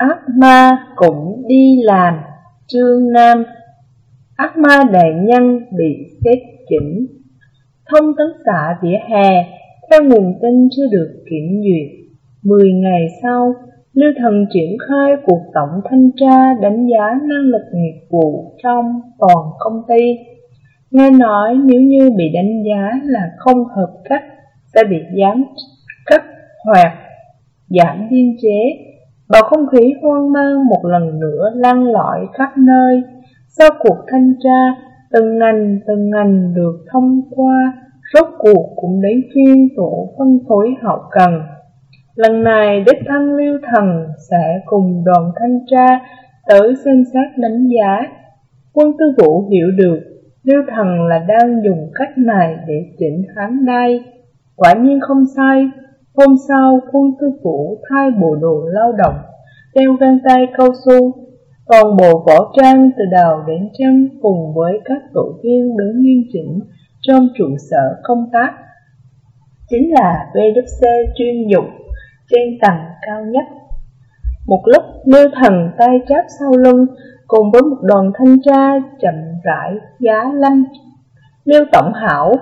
Ác ma cũng đi làm, Trương Nam Ác ma đại nhân bị xét chỉnh Thông tấn xã vỉa hè, Theo nguồn tin chưa được kiểm duyệt Mười ngày sau, Lưu Thần triển khai cuộc tổng thanh tra đánh giá năng lực nghiệp vụ trong toàn công ty. Nghe nói nếu như bị đánh giá là không hợp cách, sẽ bị giám cấp hoặc giảm biên chế. Bầu không khí hoang mang một lần nữa lan lỏi khắp nơi. Sau cuộc thanh tra, từng ngành từng ngành được thông qua, rốt cuộc cũng đến phiên tổ phân phối hậu cần. Lần này đích thân lưu thần sẽ cùng đoàn thanh tra tới xem xét đánh giá. Quân tư vũ hiểu được lưu thần là đang dùng cách này để chỉnh hắn đai. Quả nhiên không sai, hôm sau quân tư vũ thay bộ đồ lao động, đeo găng tay cao su, toàn bộ võ trang từ đầu đến chân cùng với các tổ viên đứng nghiêm chỉnh trong trụ sở công tác. Chính là VWC chuyên dụng trên tầng cao nhất. Một lúc Lưu Thần tay chắp sau lưng cùng với một đoàn thanh tra chậm rãi giá lanh. Lưu Tổng Hảo,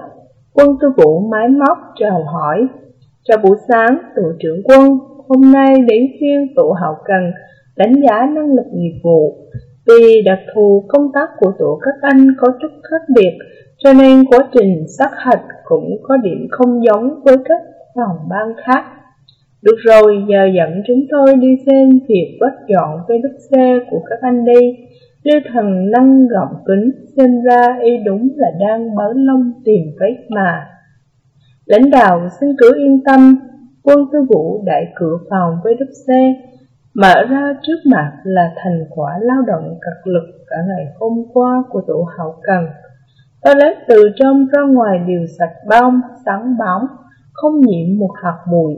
quân tư vụ máy móc chào hỏi. Chào buổi sáng, tổ trưởng quân, hôm nay đến phiên tổ hậu cần đánh giá năng lực nghiệp vụ. Vì đặc thù công tác của tổ các anh có chút khác biệt, cho nên quá trình sát hạch cũng có điểm không giống với các phòng ban khác. Được rồi, giờ dẫn chúng tôi đi xem việc bắt dọn cái đất xe của các anh đi. Lưu thần nâng gọng kính, xem ra y đúng là đang bớ lông tìm vết mà. Lãnh đạo xin cứ yên tâm, quân tư vũ đại cửa phòng với xe, mở ra trước mặt là thành quả lao động cật lực cả ngày hôm qua của tổ hậu cần. Toilet từ trong ra ngoài đều sạch bong, sáng bóng, không nhiễm một hạt mùi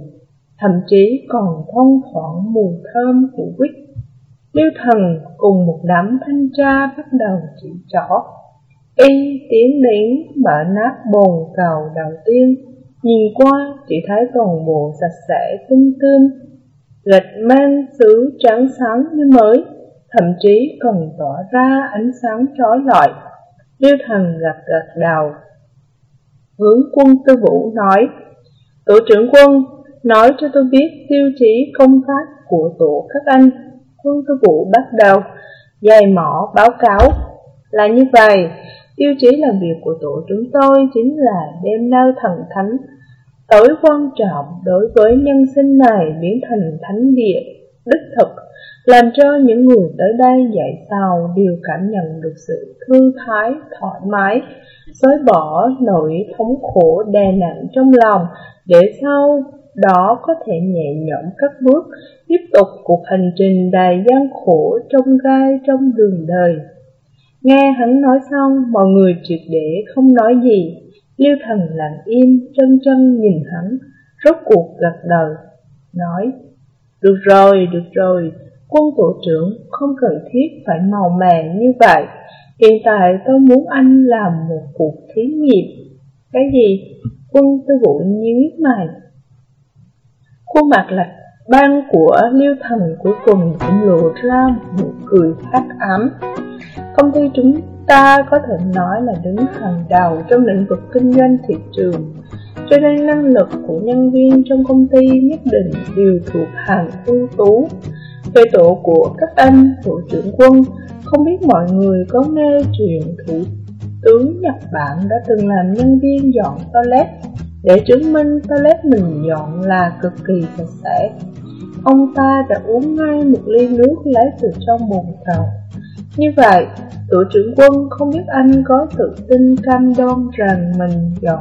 thậm chí còn thông thoảng mùi thơm của quýt. Lưu thần cùng một đám thanh tra bắt đầu chỉ trỏ. Y tiến đến mở nát bồn cầu đầu tiên, nhìn qua chỉ thấy toàn bộ sạch sẽ tinh tươm, gạch mang xứ trắng sáng như mới, thậm chí còn tỏa ra ánh sáng trói lọi. Lưu thần gật gật đầu, hướng quân tư vũ nói, Tổ trưởng quân, nói cho tôi biết tiêu chí công tác của tổ các anh. Quân tư vũ bắt đầu, dài mỏ báo cáo. Là như vậy, tiêu chí làm việc của tổ chúng tôi chính là đem nơi thần thánh tối quan trọng đối với nhân sinh này biến thành thánh địa, đích thực, làm cho những người tới đây dạy sau đều cảm nhận được sự thư thái, thoải mái, xóa bỏ nỗi thống khổ đè nặng trong lòng, để sau đó có thể nhẹ nhõm các bước, tiếp tục cuộc hành trình đầy gian khổ trong gai trong đường đời. Nghe hắn nói xong, mọi người triệt để không nói gì, Liêu thần lặng im, chân chân nhìn hắn, rốt cuộc gật đầu, nói, Được rồi, được rồi, quân tổ trưởng không cần thiết phải màu mè như vậy, hiện tại tôi muốn anh làm một cuộc thí nghiệm. Cái gì? Quân tư vụ nhíu mày, Khuôn mặt lạch ban của Liêu Thần cuối cùng cũng lộ ra một cười hắc ám. Công ty chúng ta có thể nói là đứng hàng đầu trong lĩnh vực kinh doanh thị trường, cho nên năng lực của nhân viên trong công ty nhất định đều thuộc hàng ưu tú. Về tổ của các anh, thủ trưởng quân, không biết mọi người có nghe chuyện thủ tướng Nhật Bản đã từng làm nhân viên dọn toilet để chứng minh toilet mình dọn là cực kỳ sạch sẽ. Ông ta đã uống ngay một ly nước lấy từ trong bồn cầu. Như vậy, tổ trưởng quân không biết anh có tự tin cam đoan rằng mình dọn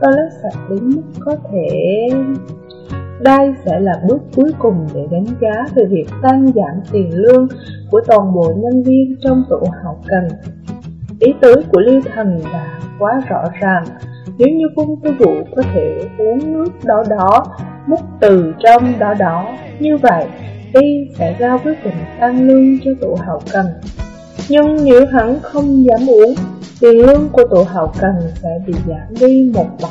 toilet sạch đến mức có thể... Đây sẽ là bước cuối cùng để đánh giá về việc tăng giảm tiền lương của toàn bộ nhân viên trong tổ hậu cần. Ý tứ của Lưu Thần đã quá rõ ràng, nếu như quân tư vụ có thể uống nước đó đó, múc từ trong đó đó, như vậy y sẽ ra quyết định tăng lương cho tổ hậu cần. Nhưng nếu hắn không dám uống, tiền lương của tổ hậu cần sẽ bị giảm đi một bậc.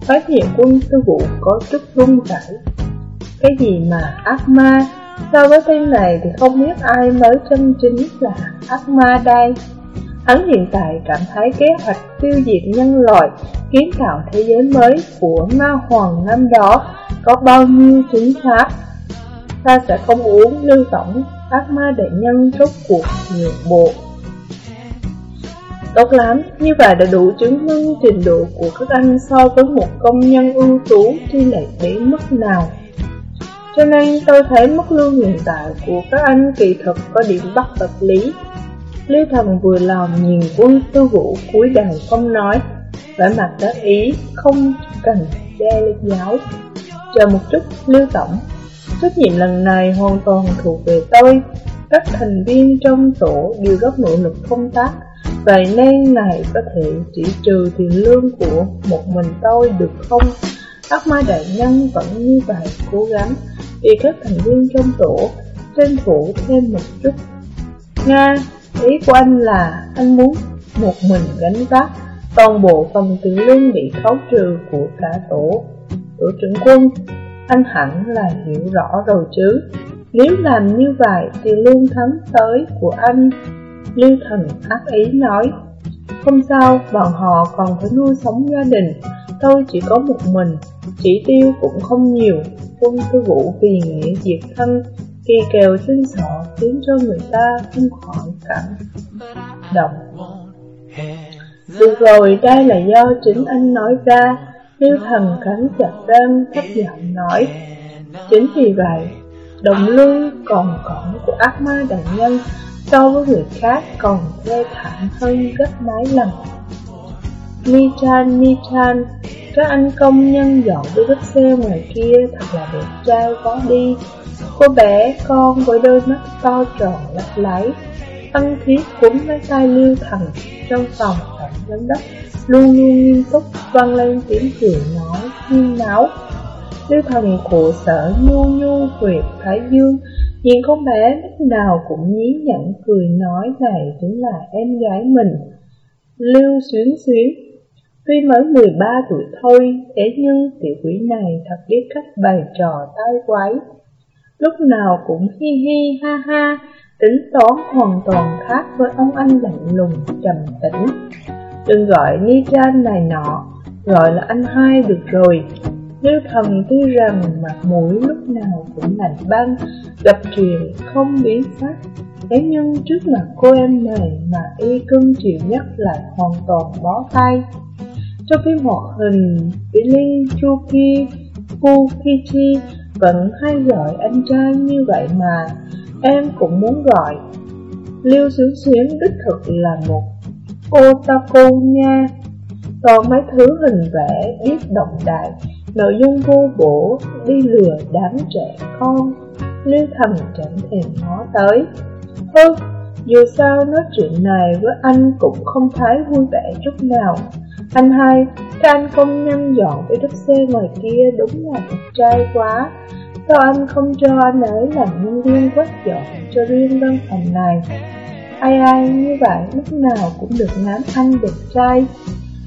Phát hiện quân tư vụ có chút run rẩy. Cái gì mà ác ma, So với tên này thì không biết ai mới chân chính là ác ma đây Hắn hiện tại cảm thấy kế hoạch tiêu diệt nhân loại, kiến tạo thế giới mới của ma hoàng năm đó có bao nhiêu chính xác. Ta sẽ không uống lưu tổng ác ma đại nhân rốt cuộc nhiều bộ. Tốt lắm, như vậy đã đủ chứng minh trình độ của các anh so với một công nhân ưu tú trên lệch đến mức nào. Cho nên tôi thấy mức lương hiện tại của các anh kỳ thực có điểm bất hợp lý. Lưu Thần vừa lòng nhìn quân tư vũ cúi đầu không nói, vẻ mặt đắc ý, không cần đe giáo. Chờ một chút, Lưu Tổng, trách nhiệm lần này hoàn toàn thuộc về tôi. Các thành viên trong tổ đều rất nỗ lực công tác, vậy nên này có thể chỉ trừ tiền lương của một mình tôi được không? Ác ma đại nhân vẫn như vậy cố gắng, vì các thành viên trong tổ tranh thủ thêm một chút. Nga Ý của anh là anh muốn một mình gánh vác toàn bộ phần tiền lương bị khấu trừ của cả tổ. Tổ trưởng quân, anh hẳn là hiểu rõ rồi chứ. Nếu làm như vậy thì lương tháng tới của anh, Lưu Thần ác ý nói. Không sao, bọn họ còn phải nuôi sống gia đình, tôi chỉ có một mình, chỉ tiêu cũng không nhiều. Quân tư vũ vì nghĩa diệt thân Kỳ kèo xinh xọ khiến cho người ta không khỏi cảm động Được rồi, đây là do chính anh nói ra Tiêu thần cắn chặt răng thấp giọng nói Chính vì vậy, đồng lương còn cỏng của ác ma đại nhân So với người khác còn thê thảm hơn gấp mấy lần. Nichan, Nichan, các anh công nhân dọn với bức xe ngoài kia thật là đẹp trai quá đi. Cô bé con với đôi mắt to tròn lấp láy tăng khí cúm lấy tay lưu thần Trong phòng tổng giám đốc. Luôn luôn nghiêm túc vang lên tiếng cười nói huyên náo. Lưu thần khổ sở nhu nhu huyệt Thái Dương Nhìn con bé lúc nào cũng nhí nhặn cười nói này cũng là em gái mình. Lưu xuyến xuyến Tuy mới 13 tuổi thôi, thế nhưng tiểu quỷ này thật biết cách bày trò tai quái. Lúc nào cũng hi hi ha ha, tính toán hoàn toàn khác với ông anh lạnh lùng, trầm tĩnh. Đừng gọi Ni Chan này nọ, gọi là anh hai được rồi. Lưu thần tuy rằng mặt mũi lúc nào cũng lạnh băng, gặp chuyện không biến sắc. Thế nhưng trước mặt cô em này mà y cưng chịu nhất lại hoàn toàn bó tay. Trong phim hoạt hình Billy Chuki chi vẫn hay gọi anh trai như vậy mà Em cũng muốn gọi. Lưu Xuyến Xuyến đích thực là một cô ta cô nha. Còn mấy thứ hình vẽ biết động đại Nội dung vô bổ đi lừa đám trẻ con. Lưu Thành chẳng thèm ngó tới. Hừ, dù sao nói chuyện này với anh cũng không thấy vui vẻ chút nào. Anh hai, cái anh công nhân dọn cái đất xe ngoài kia đúng là đẹp trai quá. Sao anh không cho anh ấy làm nhân viên quét dọn cho riêng văn phòng này. Ai ai như vậy lúc nào cũng được ngắm anh đẹp trai.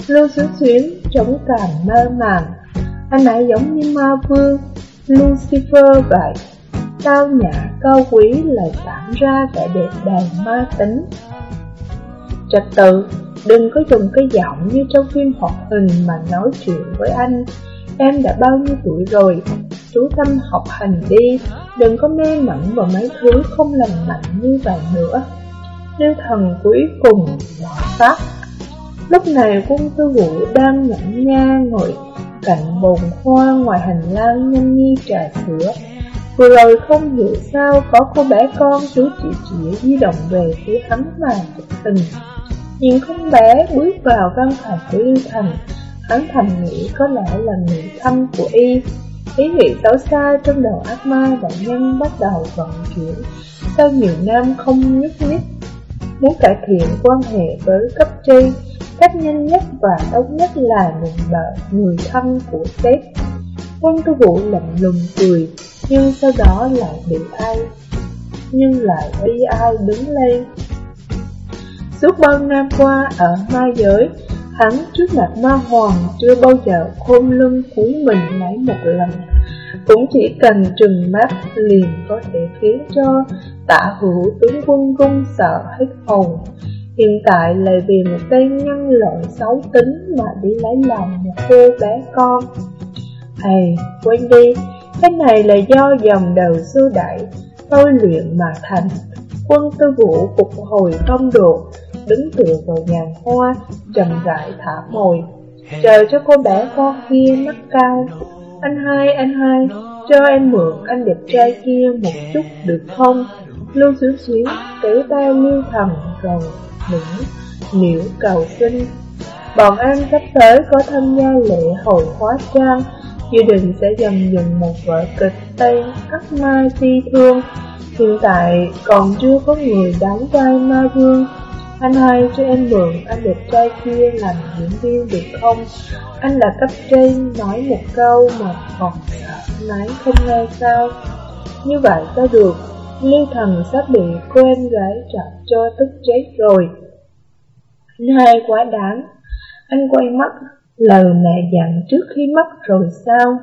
Lưu xứ xuyến chống cảm mơ màng. Anh ấy giống như ma vương Lucifer vậy. Cao nhã cao quý lại tản ra vẻ đẹp đầy ma tính. Trật tự, đừng có dùng cái giọng như trong phim hoạt hình mà nói chuyện với anh. Em đã bao nhiêu tuổi rồi, chú tâm học hành đi, đừng có mê mẩn vào mấy thứ không lành mạnh như vậy nữa. Lưu thần cuối cùng bỏ tắt. Lúc này quân tư vũ đang nhẫn nha ngồi cạnh bồn hoa ngoài hành lang nhanh nhi trà sữa. Vừa rồi không hiểu sao có cô bé con chú chị chỉ di động về phía hắn mà chụp tình. Nhìn con bé bước vào văn phòng của Lưu Thành, hắn thầm nghĩ có lẽ là người thân của y. Ý nghĩ xấu xa trong đầu ác ma đại nhân bắt đầu vận chuyển sau nhiều năm không nhúc nhích. Muốn cải thiện quan hệ với cấp trên, cách nhanh nhất và tốt nhất là mình bợ người thân của sếp. Quân tư vụ lạnh lùng cười, nhưng sau đó lại bị ai, nhưng lại bị ai đứng lên. Suốt bao năm qua ở ma giới, Hắn trước mặt ma hoàng chưa bao giờ khôn lưng cúi mình lấy một lần. Cũng chỉ cần trừng mắt liền có thể khiến cho tả hữu tướng quân run sợ hết hồn. Hiện tại lại vì một cây nhân loại xấu tính mà đi lấy lòng một cô bé con. Thầy, quên đi, cái này là do dòng đầu xưa đại tôi luyện mà thành. Quân tư vũ phục hồi không được, đứng tựa vào nhàn hoa, chậm rãi thả mồi Chờ cho cô bé con kia mắt cao Anh hai, anh hai, cho em mượn anh đẹp trai kia một chút được không? Lưu xíu xíu, kéo tay lưu thần rồi những liễu cầu sinh. Bọn anh sắp tới có tham gia lễ hội hóa trang, dự định sẽ dần dần một vở kịch Tây Ác Ma Phi Thương. Hiện tại còn chưa có người đóng vai ma vương. Anh hai cho em mượn anh đẹp trai kia làm diễn viên được không? Anh là cấp trên nói một câu mà còn sợ không nghe sao? Như vậy sao được? Lưu thần sắp bị cô em gái chọc cho tức chết rồi. Anh hai quá đáng. Anh quay mắt, lời mẹ dặn trước khi mất rồi sao?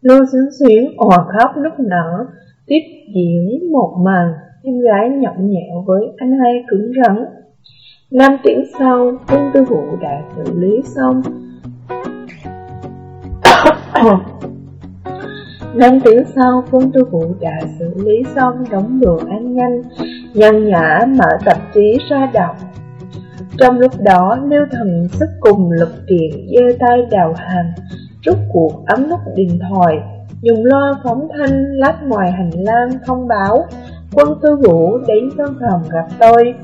Lưu xuyến xuyến òa khóc nức nở, tiếp diễn một màn, em gái nhõng nhẹo với anh hai cứng rắn. Năm tiếng sau, quân tư vụ đã xử lý xong. Năm tiếng sau, quân tư vụ đã xử lý xong đóng đường ăn nhanh, nhân nhã mở tạp chí ra đọc. Trong lúc đó, Liêu Thần sức cùng lực kiện giơ tay đào hàng, rút cuộc ấm nút điện thoại, dùng loa phóng thanh lát ngoài hành lang thông báo quân tư vũ đến văn phòng gặp tôi.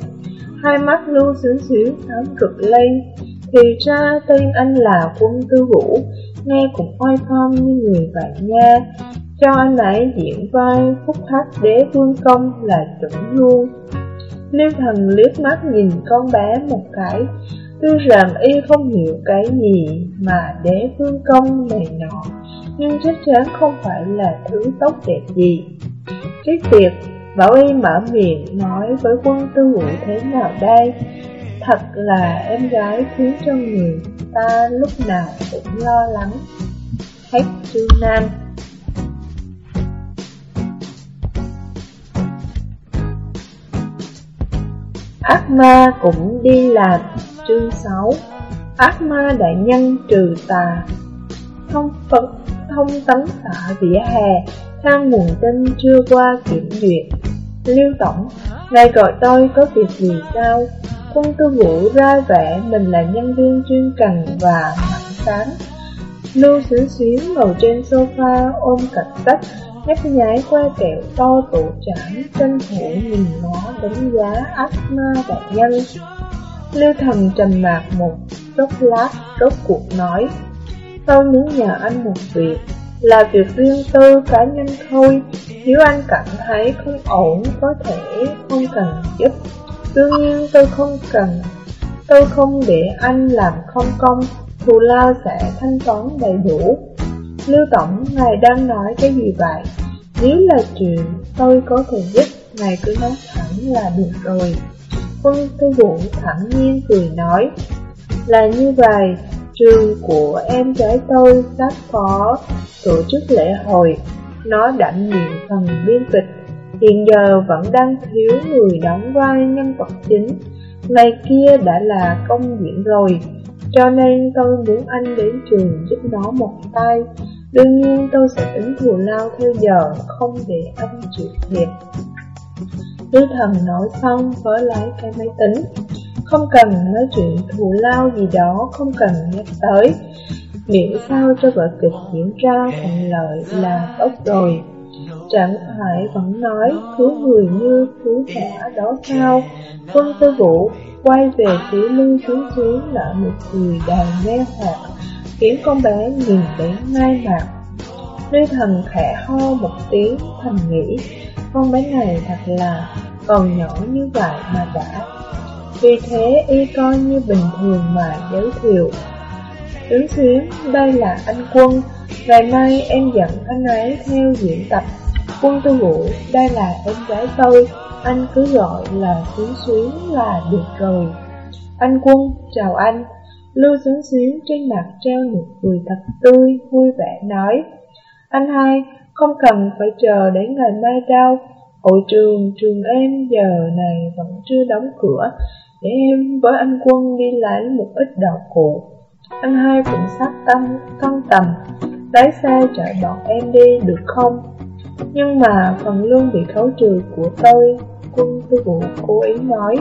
Hai mắt lưu xíu xíu thám cực lên, thì ra tên anh là quân tư vũ, nghe cũng oai phong như người bạn nha. Cho anh ấy diễn vai phúc thác đế vương công là chuẩn luôn. Liêu thần liếc mắt nhìn con bé một cái Tuy rằng y không hiểu cái gì mà đế vương công này nọ Nhưng chắc chắn không phải là thứ tốt đẹp gì Cái việc Bảo y mở miệng nói với quân tư vụ thế nào đây? Thật là em gái khiến cho người ta lúc nào cũng lo lắng. Hết chương Nam Ác ma cũng đi làm. Chương 6 Ác ma đại nhân trừ tà. Thông phấn thông tấn xã vỉa hè. Thang nguồn tin chưa qua kiểm duyệt. Lưu Tổng Ngài gọi tôi có việc gì sao? Quân tư vũ ra vẻ mình là nhân viên chuyên cần và mạnh sáng. Lưu xứ xuyến ngồi trên sofa ôm cặp sách nhấp nháy qua kẹo to tụ trảm tranh thủ nhìn nó đánh giá ác ma đại nhân. Lưu thần trầm mạc một chốc lát, rốt cuộc nói, Tôi muốn nhờ anh một việc. Là việc riêng tư cá nhân thôi. Nếu anh cảm thấy không ổn Có thể không cần giúp. Đương nhiên tôi không cần. Tôi không để anh làm không công. Thù lao sẽ thanh toán đầy đủ. Lưu Tổng, ngài đang nói cái gì vậy? Nếu là chuyện tôi có thể giúp, ngài cứ nói thẳng là được rồi. Quân tư vũ thẳng nhiên cười nói, là như vậy, trường của em gái tôi sắp có tổ chức lễ hội, nó đảm nhiệm phần biên kịch, hiện giờ vẫn đang thiếu người đóng vai nhân vật chính, ngày kia đã là công diễn rồi, cho nên tôi muốn anh đến trường giúp nó một tay, Đương nhiên tôi sẽ tính thù lao theo giờ, không để anh chịu thiệt. Lưu thần nói xong với lấy cái máy tính. Không cần nói chuyện thù lao gì đó, không cần nhắc tới. Miễn sao cho vở kịch diễn ra thuận lợi là tốt rồi. Chẳng phải vẫn nói cứu người như cứu cả đó sao? Quân tư vũ quay về phía lưu chú chú nở một cười đàn nghe hoặc khiến con bé nhìn đến ngay mặt. Lưu thần khẽ ho một tiếng thầm nghĩ, con bé này thật là còn nhỏ như vậy mà đã. Vì thế y coi như bình thường mà giới thiệu. Đứng xuyến, đây là anh Quân, ngày mai em dẫn anh ấy theo diễn tập. Quân tư vũ, đây là em gái tôi, anh cứ gọi là xuyến xuyến là được rồi. Anh Quân, chào anh. Lưu xuyến xuyến trên mặt treo nụ cười thật tươi, vui vẻ nói. Anh hai, không cần phải chờ đến ngày mai đâu. Hội trường trường em giờ này vẫn chưa đóng cửa, để em với anh quân đi lấy một ít đạo cụ. Anh hai cũng sắp tâm, tăng tầm, lái xe chở bọn em đi được không? Nhưng mà phần lương bị khấu trừ của tôi, quân tư vụ cố ý nói.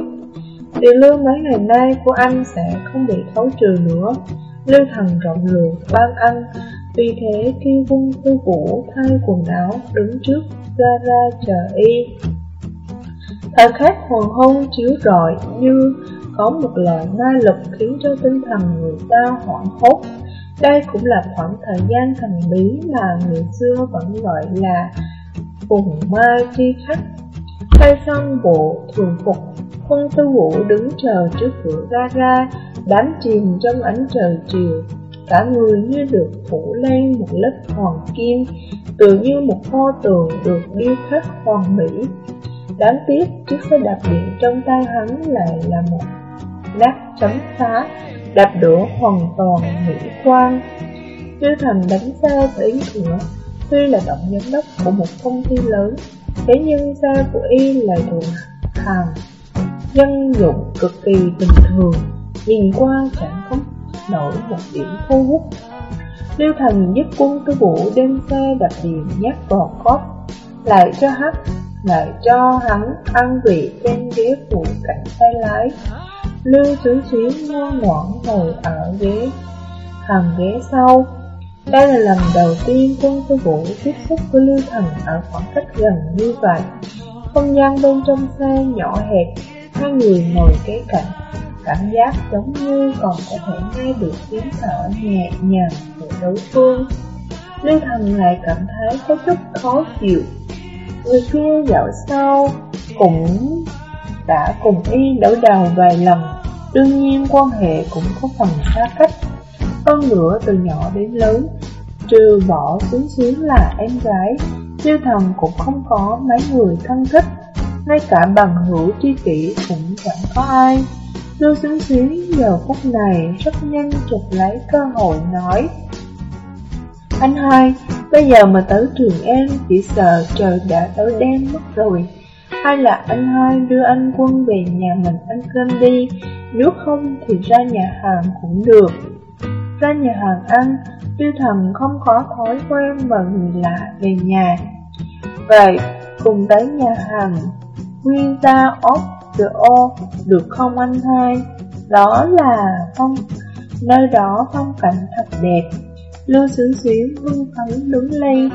vì lương mấy ngày nay của anh sẽ không bị khấu trừ nữa. Lưu thần rộng lượng ban ăn, vì thế kêu quân tư vũ thay quần áo đứng trước ra ra chờ y. Thời khắc hoàng hôn chiếu rọi như có một loại ma lực khiến cho tinh thần người ta hoảng hốt. Đây cũng là khoảng thời gian thần bí mà người xưa vẫn gọi là vùng ma chi khắc. Thay xong bộ thường phục, quân tư vũ đứng chờ trước cửa ra ra, đám chìm trong ánh trời chiều. Cả người như được phủ lên một lớp hoàng kim, tự như một pho tượng được điêu khắc hoàn mỹ. Đáng tiếc, chiếc xe đạp điện trong tay hắn lại là một nát chấm phá, đạp đổ hoàn toàn mỹ quan. Chư thành đánh xe tới cửa, tuy là tổng giám đốc của một công ty lớn, thế nhưng xe của y lại thuộc hàng dân dụng cực kỳ bình thường, nhìn qua chẳng có nổi một điểm thu hút. Lưu Thành giúp quân tư vũ đem xe đạp điện nhát vào cốt, lại cho hắn, lại cho hắn ăn vị trên ghế phụ cạnh tay lái. Lưu Xứ Xuyến ngoan ngoãn ngồi ở ghế, hàng ghế sau. Đây là lần đầu tiên quân sư vũ tiếp xúc với Lưu Thần ở khoảng cách gần như vậy. Không gian bên trong xe nhỏ hẹp, hai người ngồi kế cạnh, cảm giác giống như còn có thể nghe được tiếng thở nhẹ nhàng của đối phương. Lưu Thần lại cảm thấy có chút khó chịu. Người kia dạo sau cũng đã cùng y đỡ đầu vài lần, đương nhiên quan hệ cũng có phần xa cách. Hơn nữa từ nhỏ đến lớn, trừ bỏ xuyến xuyến là em gái, tiêu Thần cũng không có mấy người thân thích, ngay cả bằng hữu tri kỷ cũng chẳng có ai. Lưu xuyến xuyến giờ phút này rất nhanh chụp lấy cơ hội nói anh hai, bây giờ mà tới trường em chỉ sợ trời đã tới đen mất rồi. Hay là anh hai đưa anh quân về nhà mình ăn cơm đi. Nếu không thì ra nhà hàng cũng được. Ra nhà hàng ăn Tiêu thần không có thói quen mời người lạ về nhà. Vậy cùng tới nhà hàng Nguyên ta of the O được không anh hai Đó là phong Nơi đó phong cảnh thật đẹp. Lưu xứ xuyến vương phấn đứng lên.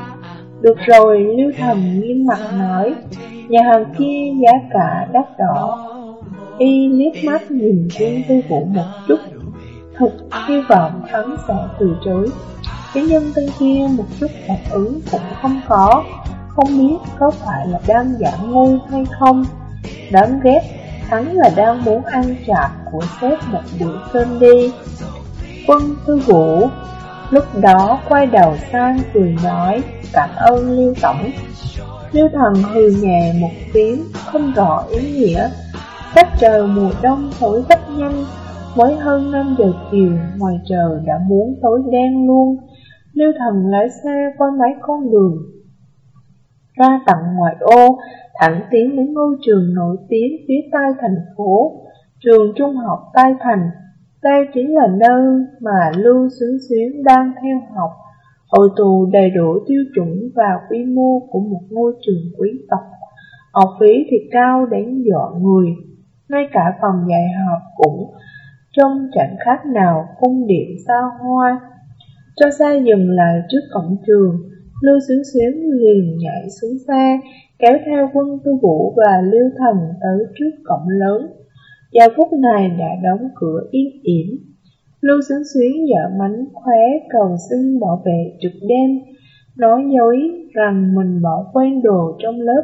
Được rồi, Lưu thầm nghiêm mặt nói. Nhà hàng kia giá cả đắt đỏ. Y liếc mắt nhìn quân tư vũ một chút. Thực hy vọng hắn sẽ từ chối. Cái nhân tên kia một chút phản ứng cũng không có. Không biết có phải là đang giả ngu hay không. Đáng ghét, Hắn là đang muốn ăn chạp của sếp một bữa cơm đi. Quân tư vũ Lúc đó quay đầu sang cười nói Cảm ơn Lưu Tổng Lưu thần hừ nhẹ một tiếng, không rõ ý nghĩa. Cách trời mùa đông thổi rất nhanh, mới hơn 5 giờ chiều, ngoài trời đã muốn tối đen luôn. Lưu thần lái xe qua mấy con đường. Ra tận ngoại ô, thẳng tiến đến ngôi trường nổi tiếng phía tây thành phố, trường trung học Tây Thành. Đây chính là nơi mà Lưu Xuyến Xuyến đang theo học. Hội tù đầy đủ tiêu chuẩn và quy mô của một ngôi trường quý tộc. Học phí thì cao đến dọa người, ngay cả phòng dạy học cũng trông chẳng khác nào cung điện xa hoa. Cho xe dừng lại trước cổng trường, Lưu Xuyến Xuyến liền nhảy xuống xe, kéo theo quân tư vũ và Lưu Thần tới trước cổng lớn. Giờ phút này đã đóng cửa yên ỉm, Lưu Sướng Xuyến dở mánh khóe cầu xin bảo vệ trực đêm, nói dối rằng mình bỏ quên đồ trong lớp.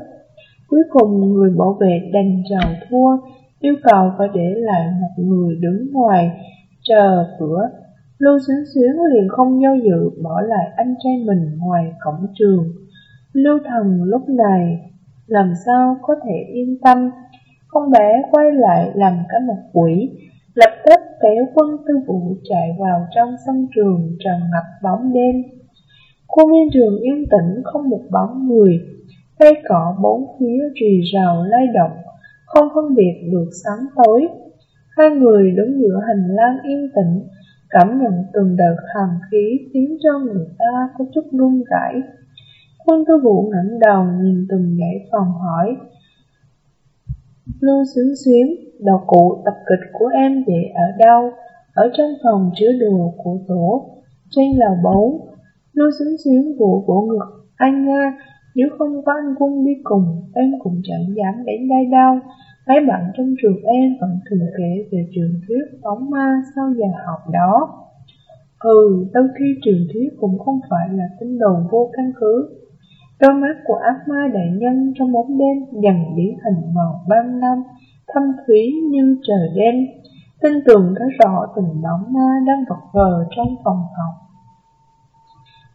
Cuối cùng người bảo vệ đành chào thua, yêu cầu phải để lại một người đứng ngoài, chờ cửa. Lưu Xuyến Xuyến liền không do dự bỏ lại anh trai mình ngoài cổng trường. Lưu Thần lúc này làm sao có thể yên tâm, con bé quay lại làm cả một quỷ, lập tức kéo quân tư vụ chạy vào trong sân trường tràn ngập bóng đêm. khuôn viên trường yên tĩnh không một bóng người, cây cỏ bốn phía rì rào lay động, không phân biệt được sáng tối. Hai người đứng giữa hành lang yên tĩnh, cảm nhận từng đợt hàn khí khiến cho người ta có chút run rẩy. Quân tư vụ ngẩng đầu nhìn từng dãy phòng hỏi, Lưu xuyến xuyến, đầu cụ tập kịch của em để ở đâu? Ở trong phòng chứa đồ của tổ, trên lầu bấu. Lưu xuyến xuyến vụ vỗ ngực, anh Nga, nếu không có anh quân đi cùng, em cũng chẳng dám đến đây đâu. Mấy bạn trong trường em vẫn thường kể về trường thuyết bóng ma sau giờ học đó. Ừ, đôi khi trường thuyết cũng không phải là tin đồn vô căn cứ. Đôi mắt của ác ma đại nhân trong bóng đêm dần biến thành màu ban năm, thâm thúy như trời đen. Tin tưởng thấy rõ từng bóng ma đang vật vờ trong phòng học.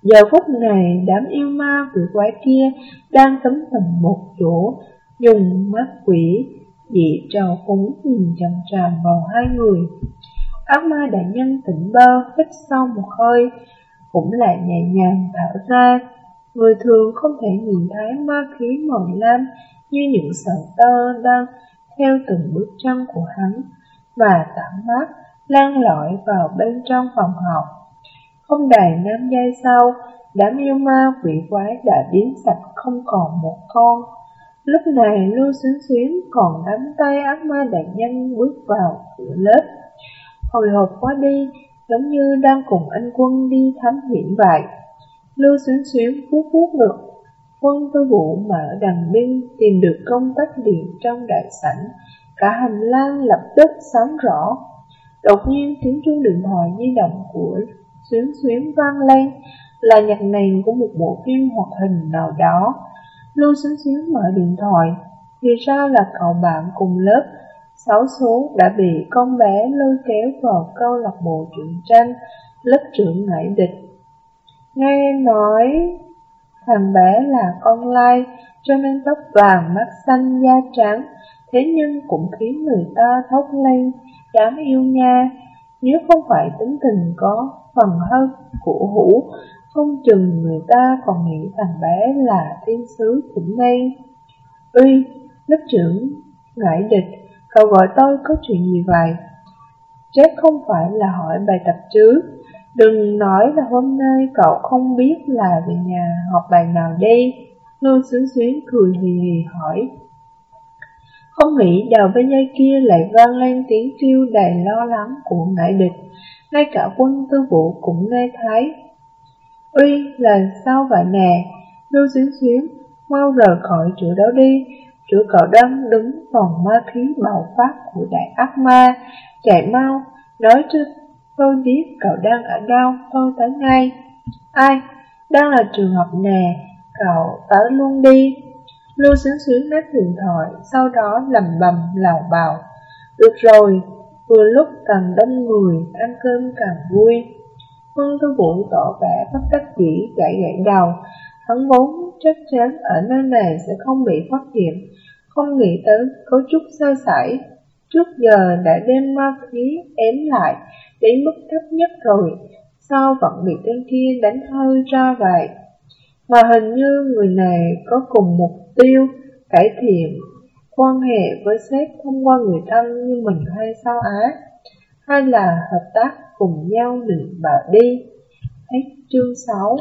Giờ phút này, đám yêu ma quỷ quái kia đang tấm thành một chỗ, dùng mắt quỷ, dị trào phúng nhìn chằm chằm vào hai người. Ác ma đại nhân tỉnh bơ, hít sâu một hơi, cũng lại nhẹ nhàng thở ra. Người thường không thể nhìn thấy ma khí màu lam như những sợi tơ đang theo từng bước chân của hắn, và tản mát lan lỏi vào bên trong phòng học. Không đầy năm giây sau, đám yêu ma quỷ quái đã biến sạch không còn một con. Lúc này Lưu Xuyến Xuyến còn nắm tay ác ma đại nhân bước vào cửa lớp. Hồi hộp quá đi, giống như đang cùng anh quân đi thám hiểm vậy. Lưu Xuyến Xuyến vuốt vuốt ngực, quân tư vụ mở đằng binh tìm được công tắc điện trong đại sảnh. Cả hành lang lập tức sáng rõ. Đột nhiên tiếng chuông điện thoại di động của Xuyến Xuyến vang lên là nhạc nền của một bộ phim hoạt hình nào đó. Lưu Xuyến Xuyến mở điện thoại, thì ra là cậu bạn cùng lớp Sáu số đã bị con bé lôi kéo vào câu lạc bộ truyện tranh lớp trưởng ngại địch. Nghe nói thằng bé là con lai cho nên tóc vàng mắt xanh da trắng, thế nhưng cũng khiến người ta thốt lên dám yêu nha. Nếu không phải tính tình có phần hơn của hũ, không chừng người ta còn nghĩ thằng bé là thiên sứ cũng nên. Uy, lớp trưởng ngại địch Cậu gọi tôi có chuyện gì vậy? Chắc không phải là hỏi bài tập chứ Đừng nói là hôm nay cậu không biết là về nhà học bài nào đi Lưu xuyến xuyến cười hì hì hỏi. Không nghĩ đầu bên dây kia lại vang lên tiếng kêu đầy lo lắng của ngại địch. Ngay cả quân tư vụ cũng nghe thấy. Uy là sao vậy nè? Lưu xuyến xuyến Mau rời khỏi chỗ đó đi. Chỗ cậu đang đứng phòng ma khí bạo phát của đại ác ma. Chạy mau, nói cho tôi biết cậu đang ở đâu, tôi tới ngay Ai, đang là trường học nè, cậu tới luôn đi. Lưu sướng sướng nát điện thoại, sau đó lầm bầm lào bào. Được rồi, vừa lúc càng đông người, ăn cơm càng vui. Hương Thư Vũ tỏ vẻ bất đắc dĩ gãy gãy đầu. Hắn vốn chắc chắn ở nơi này sẽ không bị phát hiện không nghĩ tới cấu trúc sơ sẩy. Trước giờ đã đem ma khí ém lại đến mức thấp nhất rồi, sao vẫn bị tên kia đánh hơi ra vậy? Mà hình như người này có cùng mục tiêu cải thiện quan hệ với sếp thông qua người thân như mình hay sao á? Hay là hợp tác cùng nhau định bợ đi? Hết chương 6